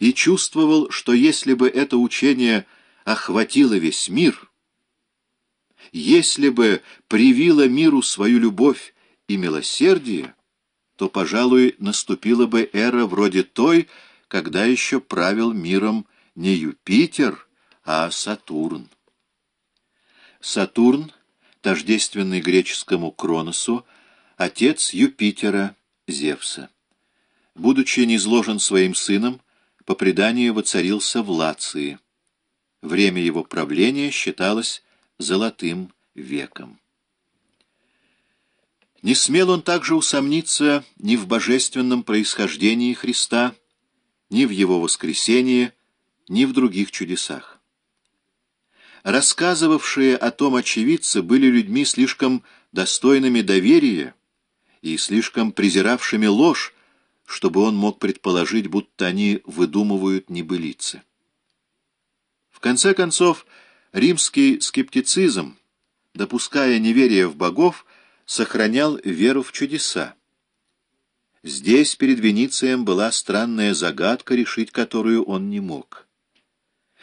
и чувствовал, что если бы это учение охватило весь мир, если бы привило миру свою любовь и милосердие, то, пожалуй, наступила бы эра вроде той, когда еще правил миром не Юпитер, а Сатурн. Сатурн, тождественный греческому Кроносу, отец Юпитера, Зевса. Будучи низложен своим сыном, по преданию воцарился в Лации. Время его правления считалось золотым веком. Не смел он также усомниться ни в божественном происхождении Христа, ни в его воскресении, ни в других чудесах. Рассказывавшие о том очевидцы были людьми слишком достойными доверия и слишком презиравшими ложь, чтобы он мог предположить, будто они выдумывают небылицы. В конце концов, римский скептицизм, допуская неверие в богов, сохранял веру в чудеса. Здесь перед Веницием была странная загадка, решить которую он не мог.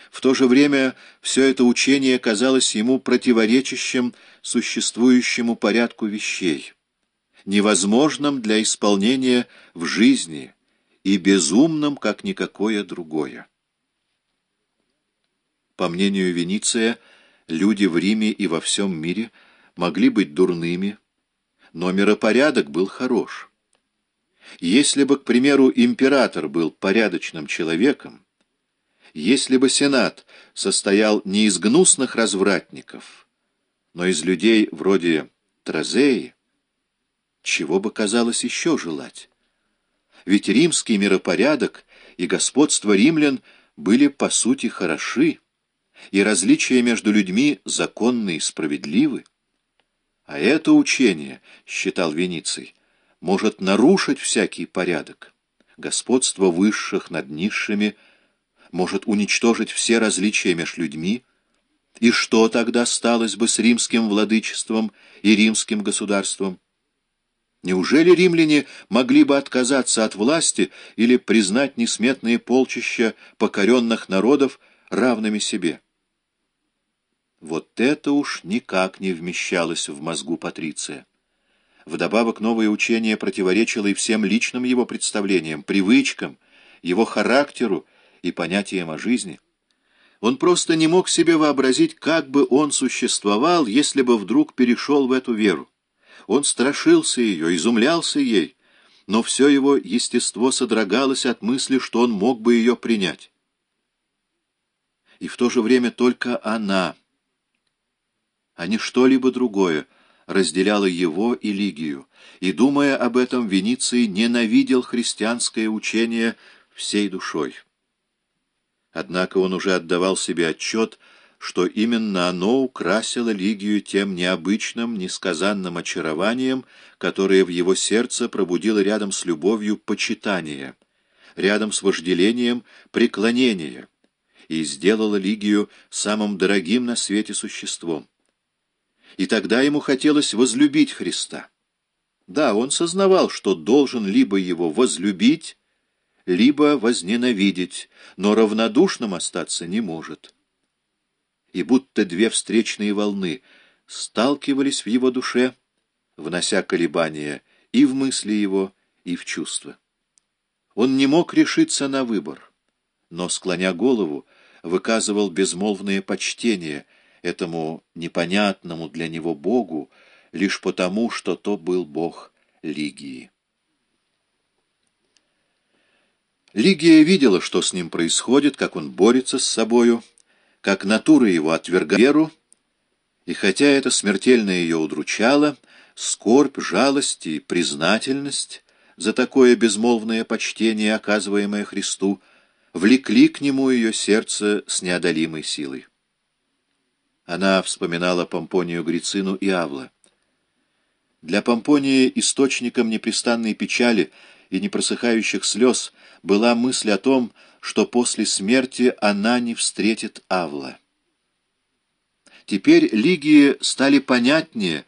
В то же время все это учение казалось ему противоречащим существующему порядку вещей, невозможным для исполнения в жизни и безумным, как никакое другое. По мнению Вениция, люди в Риме и во всем мире могли быть дурными, но миропорядок был хорош. Если бы, к примеру, император был порядочным человеком, если бы Сенат состоял не из гнусных развратников, но из людей вроде Тразеи, чего бы казалось еще желать? Ведь римский миропорядок и господство римлян были по сути хороши, и различия между людьми законны и справедливы. А это учение, считал Вениций, может нарушить всякий порядок. Господство высших над низшими может уничтожить все различия между людьми, и что тогда сталось бы с римским владычеством и римским государством? Неужели римляне могли бы отказаться от власти или признать несметные полчища покоренных народов равными себе? Вот это уж никак не вмещалось в мозгу Патриция. Вдобавок новое учение противоречило и всем личным его представлениям, привычкам, его характеру и понятиям о жизни. Он просто не мог себе вообразить, как бы он существовал, если бы вдруг перешел в эту веру. Он страшился ее, изумлялся ей, но все его естество содрогалось от мысли, что он мог бы ее принять. И в то же время только она, а не что-либо другое, разделяла его и Лигию, и, думая об этом, Вениций ненавидел христианское учение всей душой. Однако он уже отдавал себе отчет, что именно оно украсило Лигию тем необычным, несказанным очарованием, которое в его сердце пробудило рядом с любовью почитание, рядом с вожделением преклонение, и сделало Лигию самым дорогим на свете существом и тогда ему хотелось возлюбить Христа. Да, он сознавал, что должен либо его возлюбить, либо возненавидеть, но равнодушным остаться не может. И будто две встречные волны сталкивались в его душе, внося колебания и в мысли его, и в чувства. Он не мог решиться на выбор, но, склоня голову, выказывал безмолвное почтение — этому непонятному для него Богу лишь потому, что то был Бог Лигии. Лигия видела, что с ним происходит, как он борется с собою, как натура его отвергает веру, и хотя это смертельно ее удручало, скорбь, жалость и признательность за такое безмолвное почтение, оказываемое Христу, влекли к нему ее сердце с неодолимой силой. Она вспоминала Помпонию Грицину и Авла. Для Помпонии источником непрестанной печали и непросыхающих слез была мысль о том, что после смерти она не встретит Авла. Теперь Лигии стали понятнее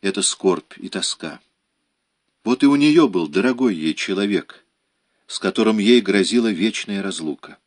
эта скорбь и тоска. Вот и у нее был дорогой ей человек, с которым ей грозила вечная разлука.